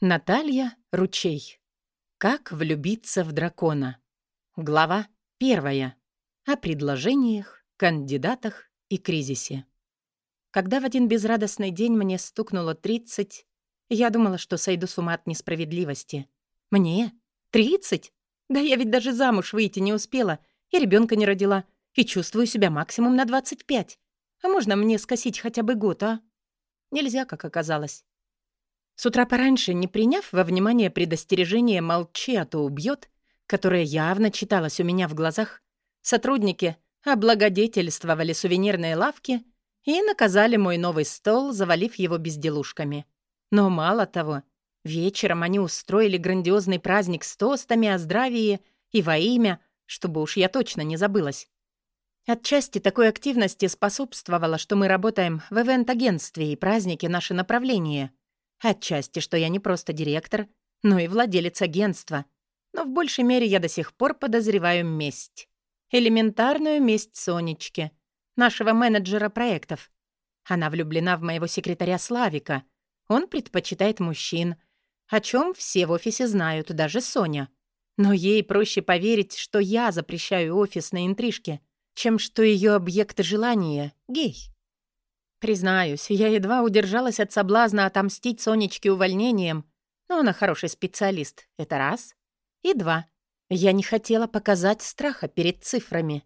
Наталья Ручей. Как влюбиться в дракона. Глава первая. О предложениях, кандидатах и кризисе. Когда в один безрадостный день мне стукнуло 30, я думала, что сойду с ума от несправедливости. Мне? 30? Да я ведь даже замуж выйти не успела, и ребенка не родила, и чувствую себя максимум на 25. А можно мне скосить хотя бы год, а? Нельзя, как оказалось. С утра пораньше, не приняв во внимание предостережение «молчи, а то убьет», которое явно читалось у меня в глазах, сотрудники облагодетельствовали сувенирные лавки и наказали мой новый стол, завалив его безделушками. Но мало того, вечером они устроили грандиозный праздник с тостами о здравии и во имя, чтобы уж я точно не забылась. Отчасти такой активности способствовало, что мы работаем в ивент-агентстве и праздники — наше направление — Отчасти, что я не просто директор, но и владелец агентства. Но в большей мере я до сих пор подозреваю месть. Элементарную месть Сонечки, нашего менеджера проектов. Она влюблена в моего секретаря Славика. Он предпочитает мужчин, о чем все в офисе знают, даже Соня. Но ей проще поверить, что я запрещаю офисные интрижки, чем что ее объект желания — гей. Признаюсь, я едва удержалась от соблазна отомстить Сонечке увольнением, но она хороший специалист. Это раз. И два. Я не хотела показать страха перед цифрами.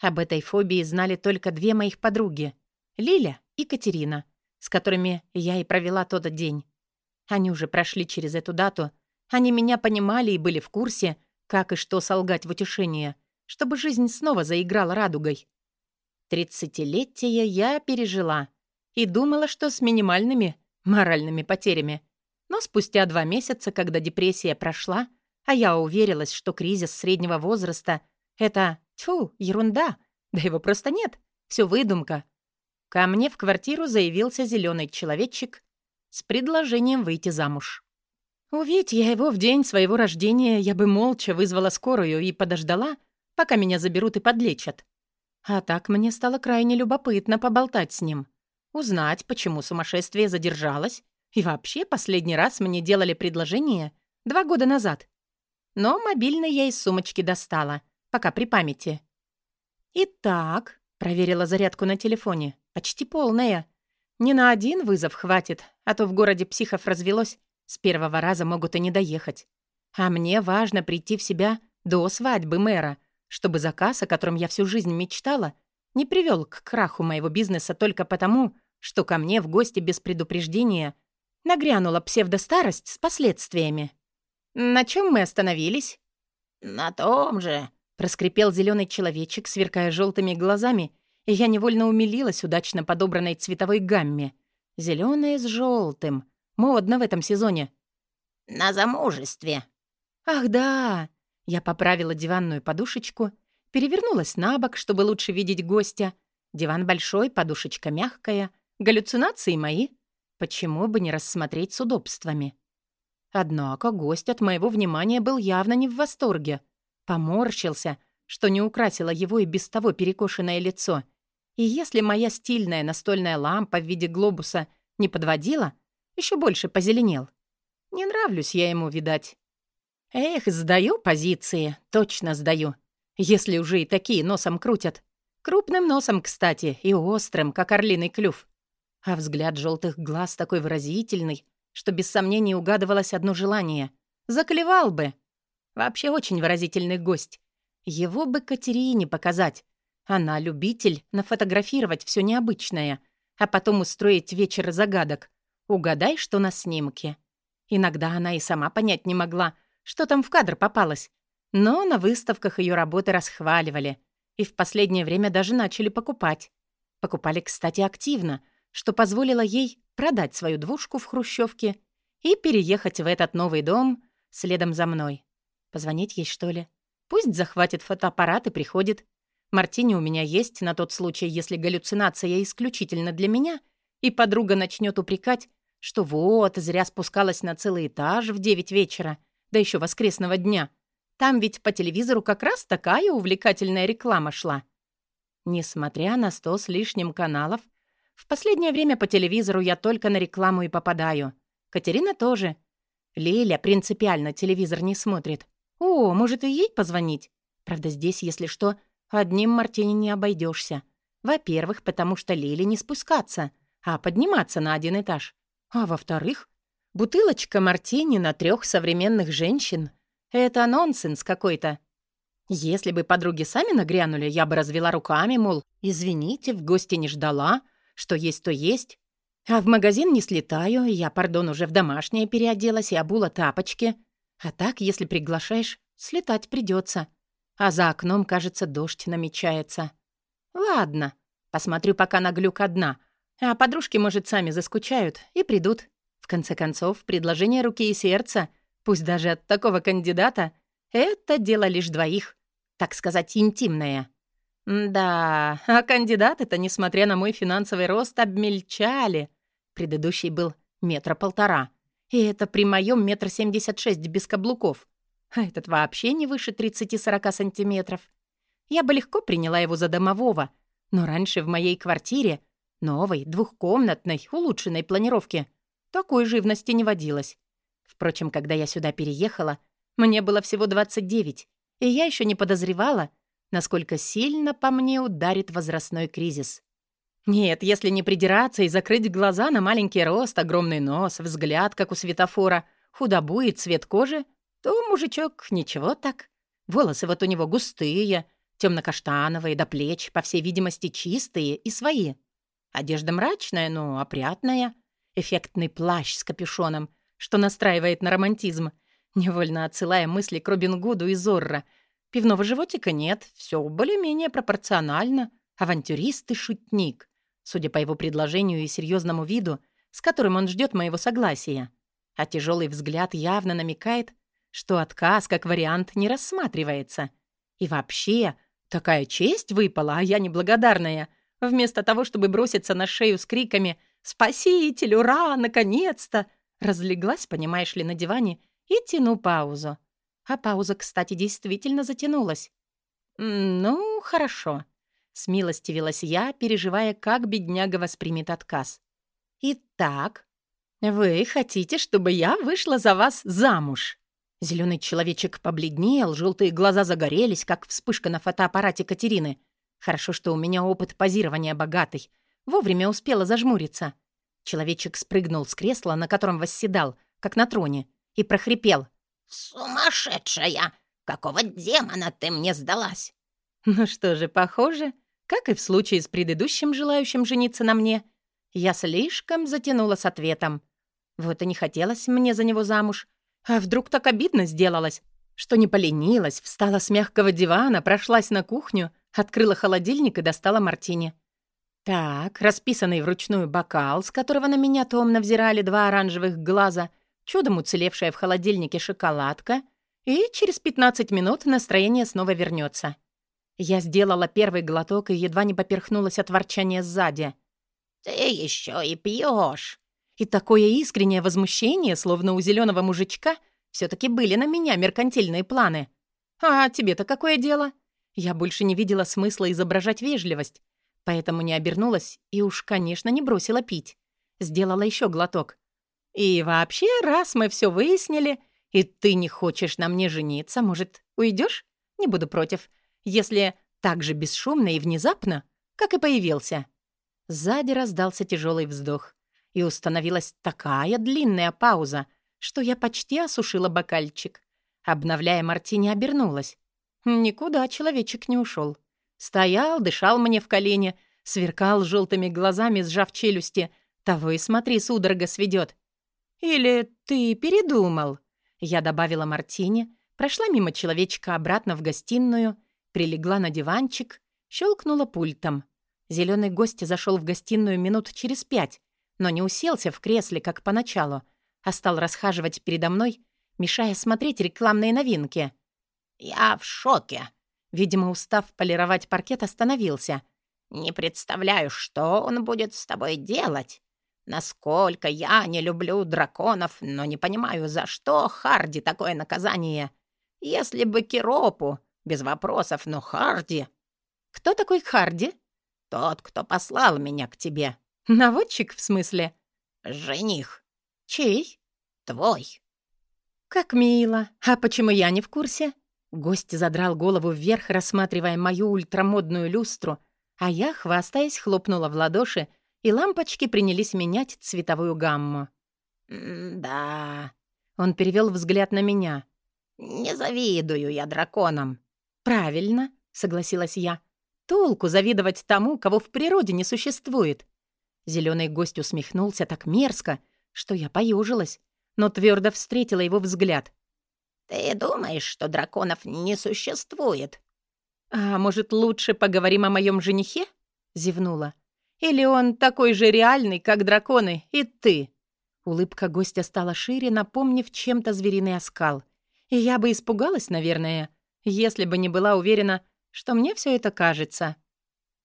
Об этой фобии знали только две моих подруги — Лиля и Катерина, с которыми я и провела тот день. Они уже прошли через эту дату, они меня понимали и были в курсе, как и что солгать в утешение, чтобы жизнь снова заиграла радугой. Тридцатилетие я пережила и думала, что с минимальными моральными потерями. Но спустя два месяца, когда депрессия прошла, а я уверилась, что кризис среднего возраста — это, тьфу, ерунда, да его просто нет, все выдумка. Ко мне в квартиру заявился зеленый человечек с предложением выйти замуж. Увидь я его в день своего рождения, я бы молча вызвала скорую и подождала, пока меня заберут и подлечат. А так мне стало крайне любопытно поболтать с ним. Узнать, почему сумасшествие задержалось. И вообще, последний раз мне делали предложение два года назад. Но мобильный я из сумочки достала, пока при памяти. «Итак», — проверила зарядку на телефоне, — «почти полная. Не на один вызов хватит, а то в городе психов развелось, с первого раза могут и не доехать. А мне важно прийти в себя до свадьбы мэра, чтобы заказ, о котором я всю жизнь мечтала, не привел к краху моего бизнеса только потому, что ко мне в гости без предупреждения нагрянула псевдостарость с последствиями. «На чем мы остановились?» «На том же», — проскрипел зеленый человечек, сверкая желтыми глазами, и я невольно умилилась удачно подобранной цветовой гамме. Зеленое с желтым. Модно в этом сезоне. «На замужестве». «Ах, да!» Я поправила диванную подушечку, перевернулась на бок, чтобы лучше видеть гостя. Диван большой, подушечка мягкая. Галлюцинации мои. Почему бы не рассмотреть с удобствами? Однако гость от моего внимания был явно не в восторге. Поморщился, что не украсило его и без того перекошенное лицо. И если моя стильная настольная лампа в виде глобуса не подводила, еще больше позеленел. Не нравлюсь я ему, видать. Эх, сдаю позиции, точно сдаю. Если уже и такие носом крутят. Крупным носом, кстати, и острым, как орлиный клюв. А взгляд желтых глаз такой выразительный, что без сомнений угадывалось одно желание. Заклевал бы. Вообще очень выразительный гость. Его бы Катерине показать. Она любитель нафотографировать все необычное, а потом устроить вечер загадок. Угадай, что на снимке. Иногда она и сама понять не могла, что там в кадр попалось. Но на выставках ее работы расхваливали. И в последнее время даже начали покупать. Покупали, кстати, активно, что позволило ей продать свою двушку в Хрущевке и переехать в этот новый дом следом за мной. Позвонить ей, что ли? Пусть захватит фотоаппарат и приходит. Мартини у меня есть на тот случай, если галлюцинация исключительно для меня, и подруга начнет упрекать, что вот, зря спускалась на целый этаж в девять вечера, да еще воскресного дня. Там ведь по телевизору как раз такая увлекательная реклама шла. Несмотря на сто с лишним каналов, в последнее время по телевизору я только на рекламу и попадаю. Катерина тоже. Лиля принципиально телевизор не смотрит. О, может и ей позвонить? Правда, здесь, если что, одним мартини не обойдешься. Во-первых, потому что Лиле не спускаться, а подниматься на один этаж. А во-вторых, бутылочка мартини на трех современных женщин — это нонсенс какой-то. Если бы подруги сами нагрянули, я бы развела руками, мол, извините, в гости не ждала, что есть, то есть. А в магазин не слетаю, я, пардон, уже в домашнее переоделась и обула тапочки. А так, если приглашаешь, слетать придется. А за окном, кажется, дождь намечается. Ладно, посмотрю пока на глюк одна. А подружки, может, сами заскучают и придут. В конце концов, предложение руки и сердца, пусть даже от такого кандидата, это дело лишь двоих, так сказать, интимное. Да, а кандидаты-то, несмотря на мой финансовый рост, обмельчали. Предыдущий был метра полтора. И это при моем метр семьдесят шесть без каблуков. А этот вообще не выше 30-40 сантиметров. Я бы легко приняла его за домового, но раньше в моей квартире, новой, двухкомнатной, улучшенной планировке, такой живности не водилось. Впрочем, когда я сюда переехала, мне было всего 29, и я еще не подозревала, насколько сильно по мне ударит возрастной кризис. Нет, если не придираться и закрыть глаза на маленький рост, огромный нос, взгляд, как у светофора, худобу и цвет кожи, то мужичок ничего так. Волосы вот у него густые, темно-каштановые, до плеч, по всей видимости, чистые и свои. Одежда мрачная, но опрятная. Эффектный плащ с капюшоном, что настраивает на романтизм, невольно отсылая мысли к Робин Гуду и Зорро. Пивного животика нет, все более-менее пропорционально. Авантюрист и шутник, судя по его предложению и серьезному виду, с которым он ждет моего согласия. А тяжелый взгляд явно намекает, что отказ как вариант не рассматривается. И вообще, такая честь выпала, а я неблагодарная. Вместо того, чтобы броситься на шею с криками «Спаситель! Ура! Наконец-то!» разлеглась, понимаешь ли, на диване и тяну паузу. А пауза, кстати, действительно затянулась. «Ну, хорошо», — смилостивилась я, переживая, как бедняга воспримет отказ. «Итак, вы хотите, чтобы я вышла за вас замуж?» Зеленый человечек побледнел, желтые глаза загорелись, как вспышка на фотоаппарате Катерины. Хорошо, что у меня опыт позирования богатый. Вовремя успела зажмуриться. Человечек спрыгнул с кресла, на котором восседал, как на троне, и прохрипел. «Сумасшедшая! Какого демона ты мне сдалась?» Ну что же, похоже, как и в случае с предыдущим желающим жениться на мне, я слишком затянула с ответом. Вот и не хотелось мне за него замуж, а вдруг так обидно сделалось, что не поленилась, встала с мягкого дивана, прошлась на кухню, открыла холодильник и достала мартини. Так, расписанный вручную бокал, с которого на меня томно взирали два оранжевых глаза, чудом уцелевшая в холодильнике шоколадка, и через 15 минут настроение снова вернется. Я сделала первый глоток и едва не поперхнулась от ворчания сзади. «Ты еще и пьешь. И такое искреннее возмущение, словно у зеленого мужичка, все таки были на меня меркантильные планы. А тебе-то какое дело? Я больше не видела смысла изображать вежливость, поэтому не обернулась и уж, конечно, не бросила пить. Сделала еще глоток. И вообще, раз мы все выяснили, и ты не хочешь на мне жениться, может, уйдешь? Не буду против, если так же бесшумно и внезапно, как и появился. Сзади раздался тяжелый вздох и установилась такая длинная пауза, что я почти осушила бокальчик. Обновляя мартини, обернулась. Никуда человечек не ушел. Стоял, дышал мне в колени, сверкал желтыми глазами, сжав челюсти. Того и смотри, судорога сведет. «Или ты передумал?» Я добавила мартини, прошла мимо человечка обратно в гостиную, прилегла на диванчик, щелкнула пультом. Зеленый гость зашел в гостиную минут через пять, но не уселся в кресле, как поначалу, а стал расхаживать передо мной, мешая смотреть рекламные новинки. «Я в шоке!» Видимо, устав полировать паркет, остановился. «Не представляю, что он будет с тобой делать. Насколько я не люблю драконов, но не понимаю, за что Харди такое наказание. Если бы Киропу, без вопросов, но Харди...» «Кто такой Харди?» «Тот, кто послал меня к тебе». «Наводчик, в смысле?» «Жених». «Чей?» «Твой». «Как мило! А почему я не в курсе?» Гость задрал голову вверх, рассматривая мою ультрамодную люстру, а я, хвастаясь, хлопнула в ладоши, и лампочки принялись менять цветовую гамму. «Да...» Он перевел взгляд на меня. «Не завидую я драконам». «Правильно», — согласилась я. «Толку завидовать тому, кого в природе не существует». Зеленый гость усмехнулся так мерзко, что я поюжилась, но твердо встретила его взгляд. «Ты думаешь, что драконов не существует?» «А может, лучше поговорим о моем женихе?» — зевнула. «Или он такой же реальный, как драконы, и ты?» Улыбка гостя стала шире, напомнив чем-то звериный оскал. И я бы испугалась, наверное, если бы не была уверена, что мне все это кажется.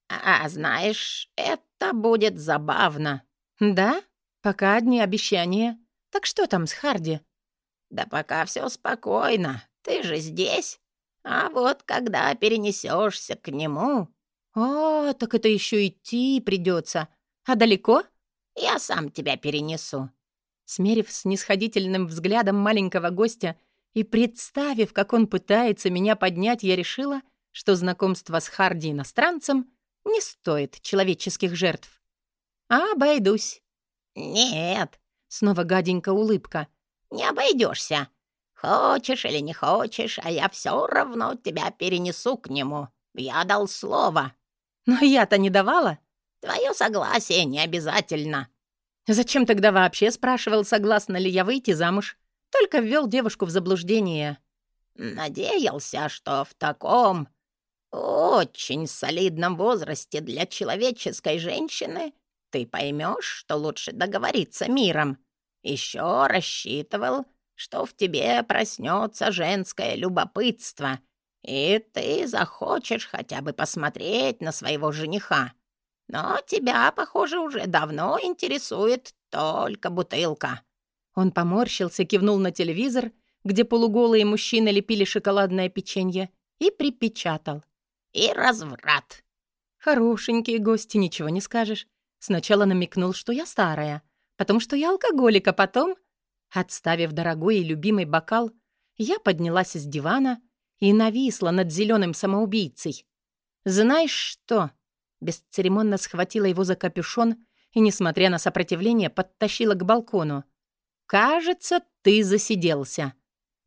«А, знаешь, это будет забавно». «Да? Пока одни обещания. Так что там с Харди?» «Да пока все спокойно. Ты же здесь. А вот когда перенесешься к нему...» «О, так это еще идти придется. А далеко?» «Я сам тебя перенесу». Смерив снисходительным взглядом маленького гостя и представив, как он пытается меня поднять, я решила, что знакомство с Харди иностранцем не стоит человеческих жертв. А обойдусь. «Нет», — снова гаденькая улыбка, — «не обойдешься. Хочешь или не хочешь, а я все равно тебя перенесу к нему. Я дал слово». «Но я-то не давала». «Твое согласие не обязательно». Зачем тогда вообще спрашивал, согласна ли я выйти замуж? Только ввел девушку в заблуждение. Надеялся, что в таком очень солидном возрасте для человеческой женщины ты поймешь, что лучше договориться миром. Еще рассчитывал, что в тебе проснется женское любопытство, и ты захочешь хотя бы посмотреть на своего жениха. Но тебя, похоже, уже давно интересует только бутылка». Он поморщился, кивнул на телевизор, где полуголые мужчины лепили шоколадное печенье, и припечатал. «И разврат». «Хорошенькие гости, ничего не скажешь. Сначала намекнул, что я старая, потом, что я алкоголик, а потом...» Отставив дорогой и любимый бокал, я поднялась с дивана и нависла над зеленым самоубийцей. «Знаешь что?» Бесцеремонно схватила его за капюшон и, несмотря на сопротивление, подтащила к балкону. «Кажется, ты засиделся».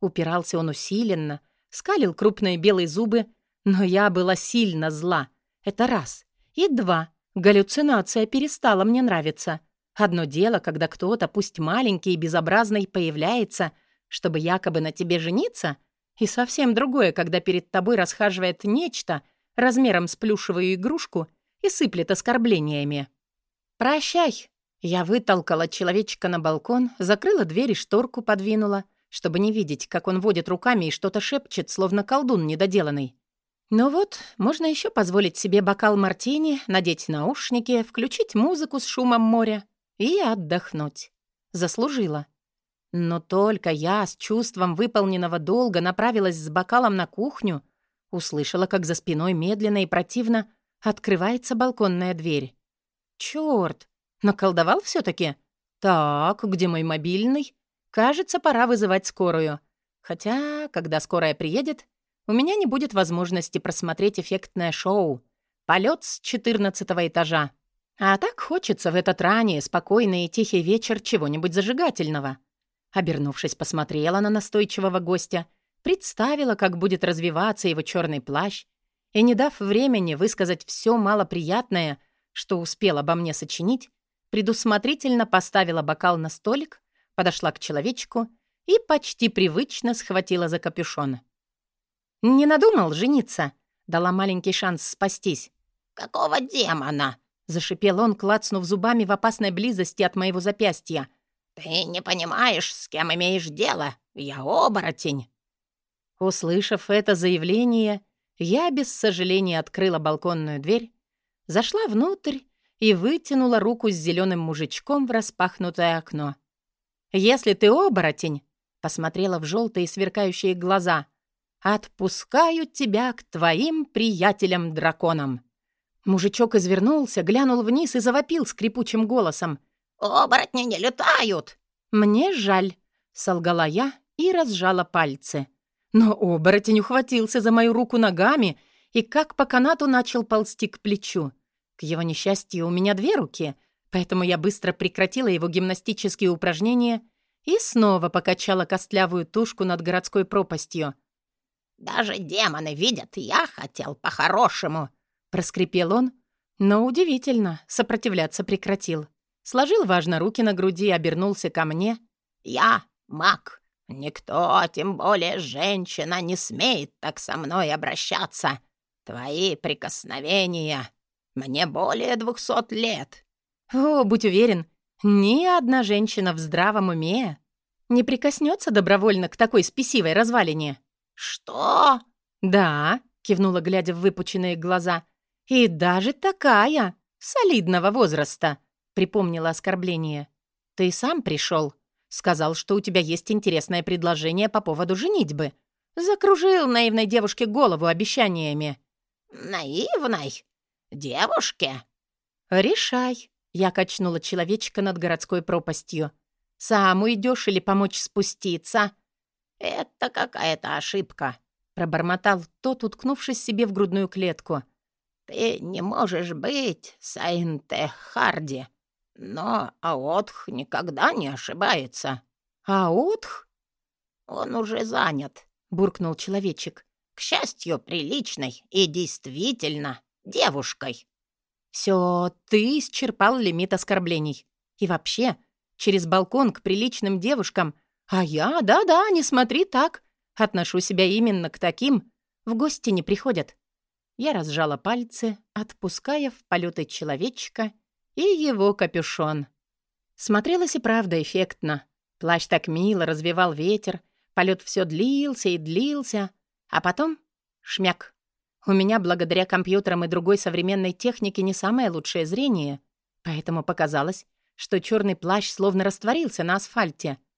Упирался он усиленно, скалил крупные белые зубы, но я была сильно зла. Это раз. И два. Галлюцинация перестала мне нравиться. Одно дело, когда кто-то, пусть маленький и безобразный, появляется, чтобы якобы на тебе жениться, и совсем другое, когда перед тобой расхаживает нечто размером с плюшевую игрушку — и сыплет оскорблениями. «Прощай!» Я вытолкала человечка на балкон, закрыла дверь и шторку подвинула, чтобы не видеть, как он водит руками и что-то шепчет, словно колдун недоделанный. Ну вот, можно еще позволить себе бокал мартини, надеть наушники, включить музыку с шумом моря и отдохнуть. Заслужила. Но только я с чувством выполненного долга направилась с бокалом на кухню, услышала, как за спиной медленно и противно Открывается балконная дверь. Чёрт! Наколдовал все таки Так, где мой мобильный? Кажется, пора вызывать скорую. Хотя, когда скорая приедет, у меня не будет возможности просмотреть эффектное шоу. Полет с четырнадцатого этажа. А так хочется в этот ранее спокойный и тихий вечер чего-нибудь зажигательного. Обернувшись, посмотрела на настойчивого гостя, представила, как будет развиваться его черный плащ, и, не дав времени высказать все малоприятное, что успел обо мне сочинить, предусмотрительно поставила бокал на столик, подошла к человечку и почти привычно схватила за капюшон. «Не надумал жениться?» — дала маленький шанс спастись. «Какого демона?» — зашипел он, клацнув зубами в опасной близости от моего запястья. «Ты не понимаешь, с кем имеешь дело. Я оборотень». Услышав это заявление, я без сожаления открыла балконную дверь, зашла внутрь и вытянула руку с зеленым мужичком в распахнутое окно. «Если ты оборотень», — посмотрела в желтые сверкающие глаза, «отпускаю тебя к твоим приятелям-драконам». Мужичок извернулся, глянул вниз и завопил скрипучим голосом. «Оборотни не летают!» «Мне жаль», — солгала я и разжала пальцы. Но оборотень ухватился за мою руку ногами и как по канату начал ползти к плечу. К его несчастью, у меня две руки, поэтому я быстро прекратила его гимнастические упражнения и снова покачала костлявую тушку над городской пропастью. «Даже демоны видят, я хотел по-хорошему», — проскрипел он, но удивительно, сопротивляться прекратил. Сложил важно руки на груди и обернулся ко мне. «Я маг. Никто, тем более женщина, не смеет так со мной обращаться. Твои прикосновения. Мне более двухсот лет». «О, будь уверен, ни одна женщина в здравом уме не прикоснется добровольно к такой спесивой развалине». «Что?» «Да», — кивнула, глядя в выпученные глаза. «И даже такая, солидного возраста», — припомнила оскорбление. «Ты сам пришел, Сказал, что у тебя есть интересное предложение по поводу женитьбы. Закружил наивной девушке голову обещаниями». «Наивной? Девушке?» «Решай», — я качнула человечка над городской пропастью. «Сам уйдешь или помочь спуститься?» «Это какая-то ошибка», — пробормотал тот, уткнувшись себе в грудную клетку. «Ты не можешь быть Сайнте Харди, но Аотх никогда не ошибается». «Аотх?» «Он уже занят», — буркнул человечек. «К счастью, приличной и действительно девушкой». «Все, ты исчерпал лимит оскорблений. И вообще, через балкон к приличным девушкам а я, да-да, не смотри так. Отношу себя именно к таким. В гости не приходят. Я разжала пальцы, отпуская в полеты человечка и его капюшон. Смотрелось и правда эффектно. Плащ так мило развивал ветер, полет все длился и длился, а потом — шмяк. У меня, благодаря компьютерам и другой современной технике, не самое лучшее зрение, поэтому показалось, что черный плащ словно растворился на асфальте —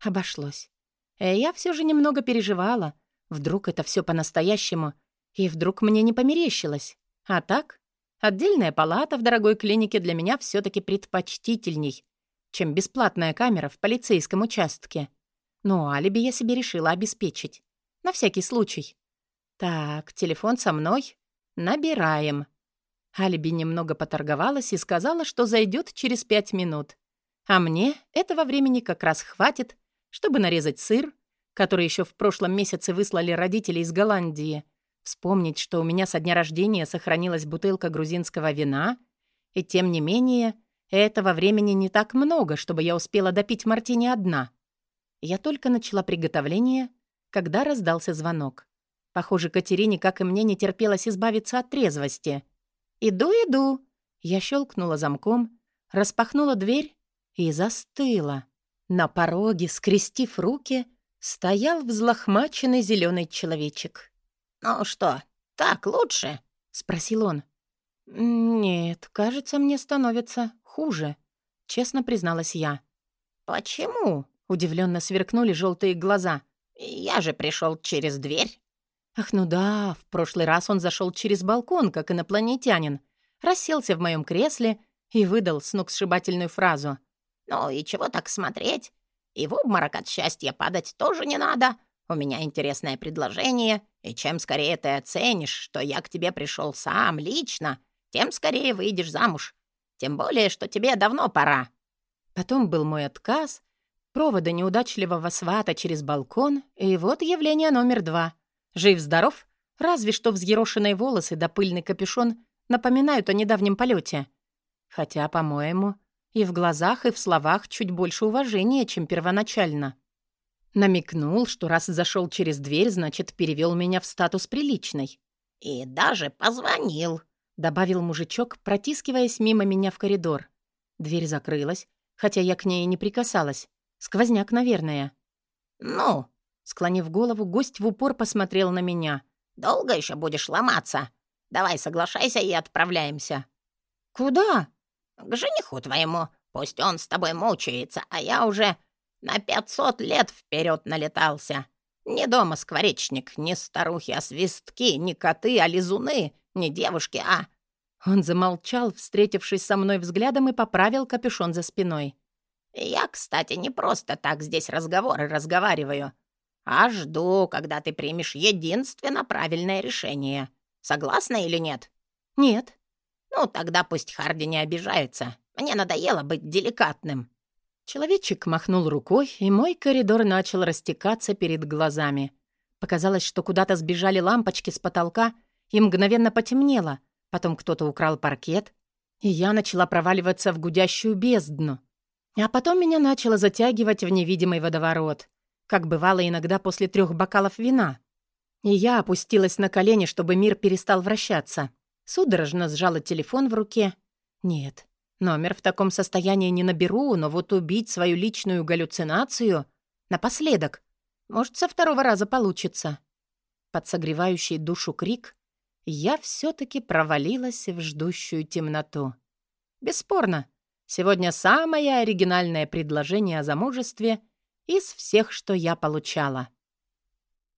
Обошлось. Э, я все же немного переживала. Вдруг это все по-настоящему, и вдруг мне не померещилось. А так, отдельная палата в дорогой клинике для меня все таки предпочтительней, чем бесплатная камера в полицейском участке. Но алиби я себе решила обеспечить. На всякий случай. Так, телефон со мной. Набираем. Алиби немного поторговалась и сказала, что зайдет через пять минут. А мне этого времени как раз хватит, чтобы нарезать сыр, который еще в прошлом месяце выслали родители из Голландии, вспомнить, что у меня со дня рождения сохранилась бутылка грузинского вина, и тем не менее этого времени не так много, чтобы я успела допить мартини одна. Я только начала приготовление, когда раздался звонок. Похоже, Катерине, как и мне, не терпелось избавиться от трезвости. «Иду, иду!» Я щелкнула замком, распахнула дверь и застыла. На пороге, скрестив руки, стоял взлохмаченный зеленый человечек. «Ну что, так лучше?» — спросил он. «Нет, кажется, мне становится хуже», — честно призналась я. «Почему?» — удивленно сверкнули желтые глаза. «Я же пришел через дверь». «Ах, ну да, в прошлый раз он зашел через балкон, как инопланетянин, расселся в моем кресле и выдал сногсшибательную фразу — ну и чего так смотреть? И в обморок от счастья падать тоже не надо. У меня интересное предложение, и чем скорее ты оценишь, что я к тебе пришел сам, лично, тем скорее выйдешь замуж. Тем более, что тебе давно пора». Потом был мой отказ, провода неудачливого свата через балкон, и вот явление номер два. Жив-здоров, разве что взъерошенные волосы да пыльный капюшон напоминают о недавнем полете. Хотя, по-моему, и в глазах, и в словах чуть больше уважения, чем первоначально. Намекнул, что раз зашел через дверь, значит, перевел меня в статус приличной. «И даже позвонил», — добавил мужичок, протискиваясь мимо меня в коридор. Дверь закрылась, хотя я к ней не прикасалась. Сквозняк, наверное. «Ну?» — склонив голову, гость в упор посмотрел на меня. «Долго еще будешь ломаться? Давай соглашайся и отправляемся». «Куда?» к жениху твоему. Пусть он с тобой мучается, а я уже на пятьсот лет вперед налетался. Не дома скворечник, не старухи, а свистки, не коты, а лизуны, не девушки, а...» Он замолчал, встретившись со мной взглядом, и поправил капюшон за спиной. «Я, кстати, не просто так здесь разговоры разговариваю. а жду, когда ты примешь единственно правильное решение. Согласна или нет?» «Нет». «Ну, тогда пусть Харди не обижается. Мне надоело быть деликатным». Человечек махнул рукой, и мой коридор начал растекаться перед глазами. Показалось, что куда-то сбежали лампочки с потолка, и мгновенно потемнело. Потом кто-то украл паркет, и я начала проваливаться в гудящую бездну. А потом меня начало затягивать в невидимый водоворот, как бывало иногда после трех бокалов вина. И я опустилась на колени, чтобы мир перестал вращаться. Судорожно сжала телефон в руке. Нет, номер в таком состоянии не наберу, но вот убить свою личную галлюцинацию напоследок. Может, со второго раза получится. Под согревающий душу крик я все таки провалилась в ждущую темноту. Бесспорно, сегодня самое оригинальное предложение о замужестве из всех, что я получала.